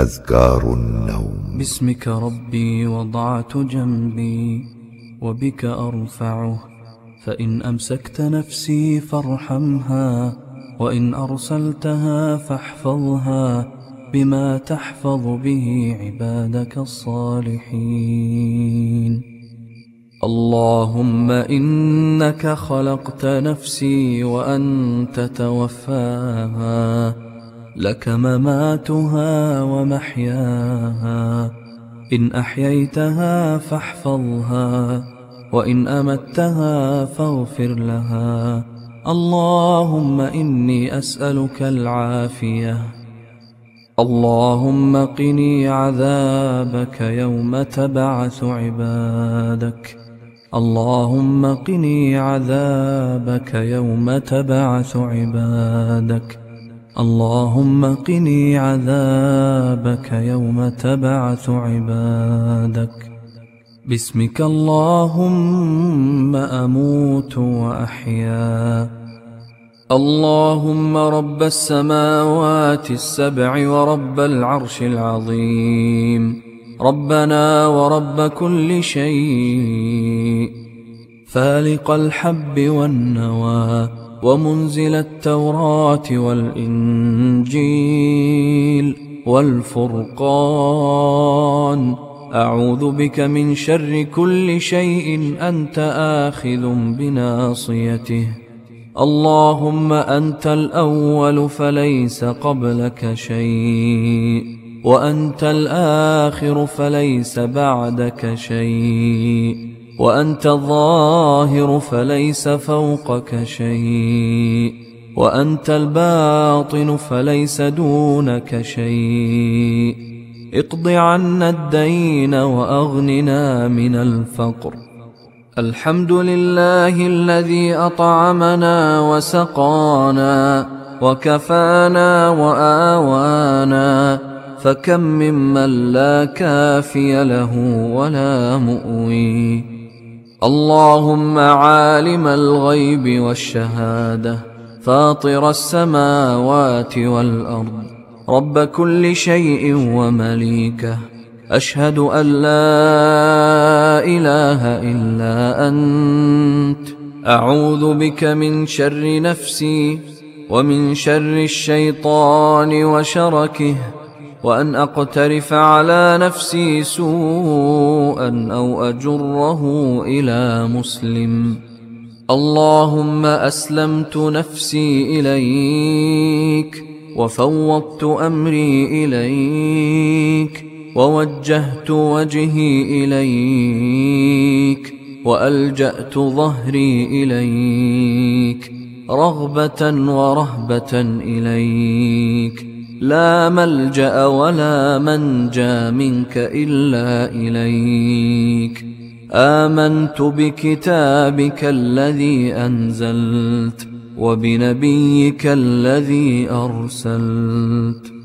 أذكار النوم. باسمك ربي وضعت جنبي وبك أرفعه فإن أمسكت نفسي فارحمها وإن أرسلتها فاحفظها بما تحفظ به عبادك الصالحين. اللهم إنك خلقت نفسي وأنت توفاها لك مماتها ومحياها. إن أحييتها فاحفظها وإن أمتها فاغفر لها. اللهم إني أسألك العافية. اللهم قني عذابك يوم تبعث عبادك. اللهم قني عذابك يوم تبعث عبادك. اللهم قني عذابك يوم تبعث عبادك. باسمك اللهم أموت وأحيا. اللهم رب السماوات السبع ورب العرش العظيم. ربنا ورب كل شيء. فالق الحب والنوى. ومنزل التوراة والإنجيل والفرقان. أعوذ بك من شر كل شيء أنت آخذ بناصيته. اللهم أنت الأول فليس قبلك شيء وأنت الآخر فليس بعدك شيء. وأنت الظاهر فليس فوقك شيء وأنت الباطن فليس دونك شيء. اقض عنا الدين وأغننا من الفقر. الحمد لله الذي أطعمنا وسقانا وكفانا وآوانا فكم ممن لا كافي له ولا مؤوي. اللهم عالم الغيب والشهادة فاطر السماوات والأرض رب كل شيء ومليكه أشهد أن لا إله إلا أنت أعوذ بك من شر نفسي ومن شر الشيطان وشركه. وأن أقترف على نفسي سوءا أو أجره إلى مسلم. اللهم أسلمت نفسي إليك وفوضت أمري إليك ووجهت وجهي إليك وألجأت ظهري إليك. رغبة ورهبة إليك. لا ملجأ ولا منجى منك إلا إليك. آمنت بكتابك الذي أنزلت وبنبيك الذي أرسلت.